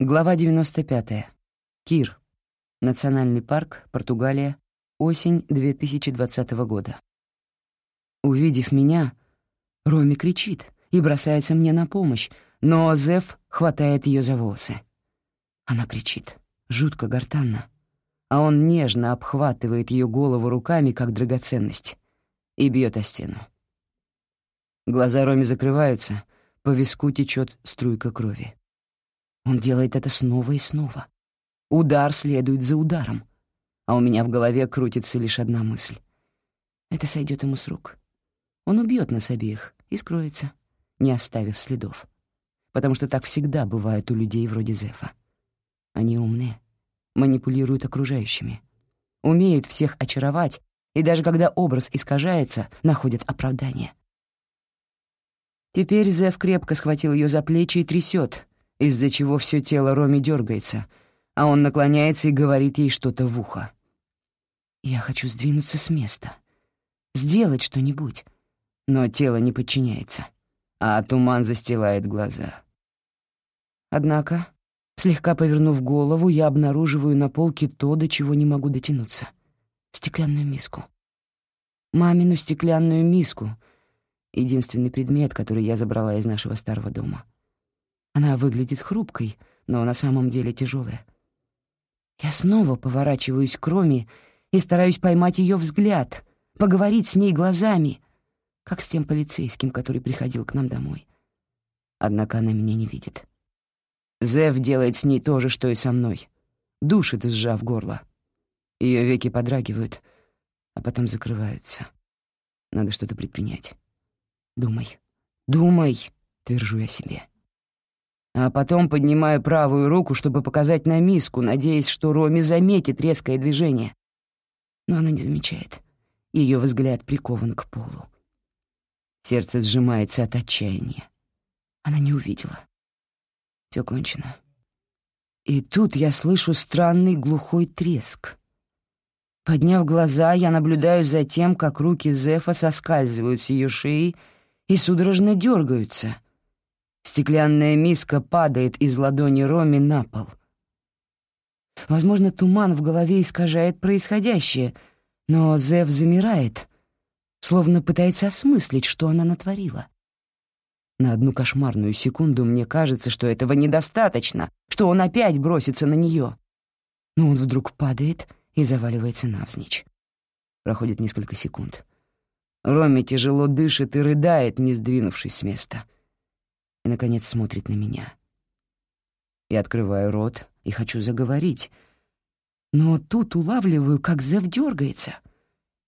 Глава 95. Кир. Национальный парк, Португалия. Осень 2020 года. Увидев меня, Роми кричит и бросается мне на помощь, но Зев хватает ее за волосы. Она кричит, жутко гортанно, а он нежно обхватывает ее голову руками, как драгоценность, и бьет о стену. Глаза Роми закрываются, по виску течет струйка крови. Он делает это снова и снова. Удар следует за ударом. А у меня в голове крутится лишь одна мысль. Это сойдет ему с рук. Он убьет нас обеих и скроется, не оставив следов. Потому что так всегда бывает у людей вроде Зефа. Они умные, манипулируют окружающими, умеют всех очаровать, и даже когда образ искажается, находят оправдание. Теперь Зев крепко схватил ее за плечи и трясет, из-за чего все тело Роми дергается, а он наклоняется и говорит ей что-то в ухо. «Я хочу сдвинуться с места, сделать что-нибудь». Но тело не подчиняется, а туман застилает глаза. Однако, слегка повернув голову, я обнаруживаю на полке то, до чего не могу дотянуться — стеклянную миску. Мамину стеклянную миску — единственный предмет, который я забрала из нашего старого дома — она выглядит хрупкой, но на самом деле тяжелая. Я снова поворачиваюсь к Роме и стараюсь поймать ее взгляд, поговорить с ней глазами, как с тем полицейским, который приходил к нам домой. Однако она меня не видит. Зев делает с ней то же, что и со мной. Душит, сжав горло. Ее веки подрагивают, а потом закрываются. Надо что-то предпринять. «Думай, думай», — твержу я себе а потом поднимаю правую руку, чтобы показать на миску, надеясь, что Роми заметит резкое движение. Но она не замечает. Ее взгляд прикован к полу. Сердце сжимается от отчаяния. Она не увидела. Все кончено. И тут я слышу странный глухой треск. Подняв глаза, я наблюдаю за тем, как руки Зефа соскальзывают с ее шеи и судорожно дергаются — Стеклянная миска падает из ладони Роми на пол. Возможно, туман в голове искажает происходящее, но Зев замирает, словно пытается осмыслить, что она натворила. На одну кошмарную секунду мне кажется, что этого недостаточно, что он опять бросится на нее. Но он вдруг падает и заваливается навзничь. Проходит несколько секунд. Роми тяжело дышит и рыдает, не сдвинувшись с места — и, наконец, смотрит на меня. Я открываю рот и хочу заговорить, но тут улавливаю, как Зев дергается.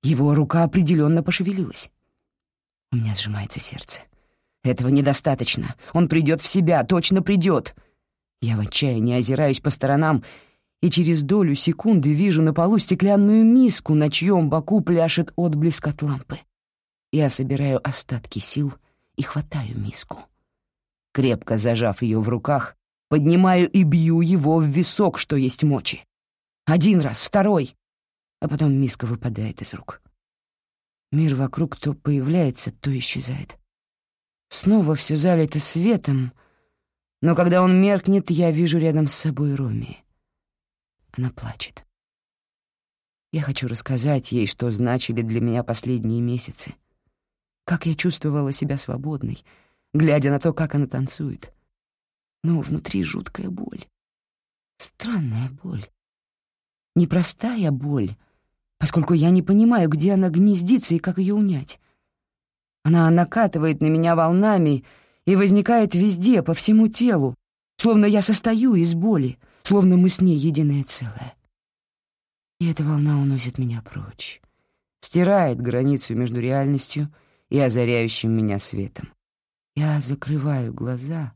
Его рука определенно пошевелилась. У меня сжимается сердце. Этого недостаточно. Он придет в себя, точно придет. Я в отчаянии озираюсь по сторонам и через долю секунды вижу на полу стеклянную миску, на чьем боку пляшет отблеск от лампы. Я собираю остатки сил и хватаю миску. Крепко зажав ее в руках, поднимаю и бью его в висок, что есть мочи. Один раз, второй, а потом миска выпадает из рук. Мир вокруг то появляется, то исчезает. Снова все залито светом, но когда он меркнет, я вижу рядом с собой Роми. Она плачет. Я хочу рассказать ей, что значили для меня последние месяцы. Как я чувствовала себя свободной — глядя на то, как она танцует. Но внутри жуткая боль. Странная боль. Непростая боль, поскольку я не понимаю, где она гнездится и как ее унять. Она накатывает на меня волнами и возникает везде, по всему телу, словно я состою из боли, словно мы с ней единое целое. И эта волна уносит меня прочь, стирает границу между реальностью и озаряющим меня светом. Я закрываю глаза,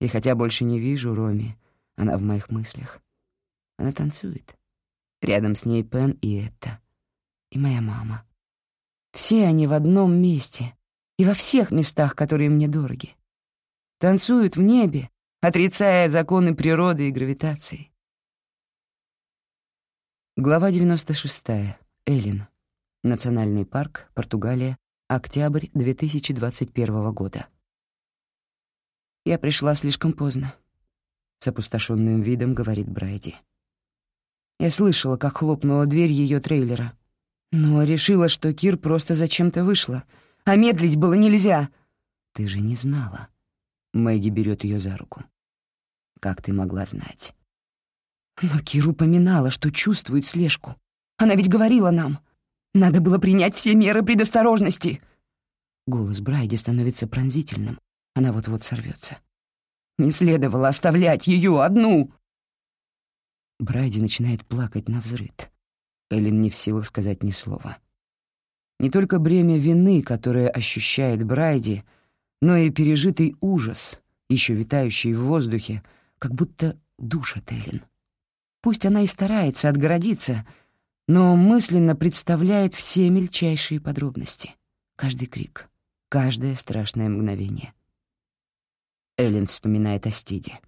и хотя больше не вижу Роми, она в моих мыслях. Она танцует. Рядом с ней Пен и это, и моя мама. Все они в одном месте и во всех местах, которые мне дороги. Танцуют в небе, отрицая законы природы и гравитации. Глава 96. Эллин. Национальный парк, Португалия, Октябрь 2021 года. Я пришла слишком поздно. с опустошенным видом говорит Брайди. Я слышала, как хлопнула дверь ее трейлера, но решила, что Кир просто зачем-то вышла, а медлить было нельзя. Ты же не знала. Мэгги берет ее за руку. Как ты могла знать? Но Кир упоминала, что чувствует слежку. Она ведь говорила нам. Надо было принять все меры предосторожности. Голос Брайди становится пронзительным. Она вот-вот сорвется. Не следовало оставлять ее одну. Брайди начинает плакать на взрыд. Эллен не в силах сказать ни слова. Не только бремя вины, которое ощущает Брайди, но и пережитый ужас, еще витающий в воздухе, как будто душат Эллен. Пусть она и старается отгородиться, но мысленно представляет все мельчайшие подробности. Каждый крик, каждое страшное мгновение. Эллен вспоминает о Стиде.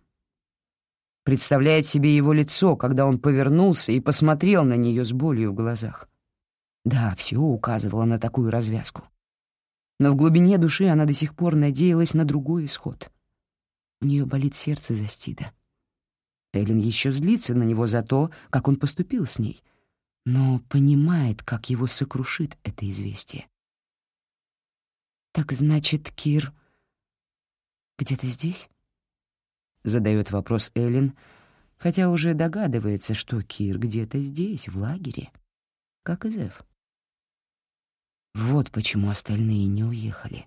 Представляет себе его лицо, когда он повернулся и посмотрел на нее с болью в глазах. Да, все указывало на такую развязку. Но в глубине души она до сих пор надеялась на другой исход. У нее болит сердце за Стида. Эллен еще злится на него за то, как он поступил с ней, но понимает, как его сокрушит это известие. «Так значит, Кир где-то здесь?» Задает вопрос Эллен, хотя уже догадывается, что Кир где-то здесь, в лагере, как и Зев. Вот почему остальные не уехали.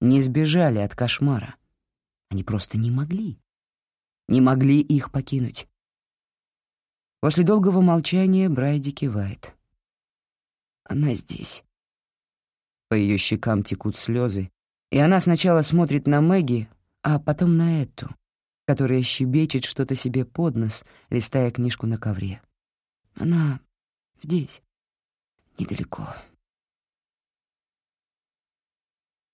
Не сбежали от кошмара. Они просто не могли. Не могли их покинуть. После долгого молчания Брайди кивает. Она здесь. По ее щекам текут слезы, и она сначала смотрит на Мэгги, а потом на эту, которая щебечет что-то себе под нос, листая книжку на ковре. Она здесь, недалеко.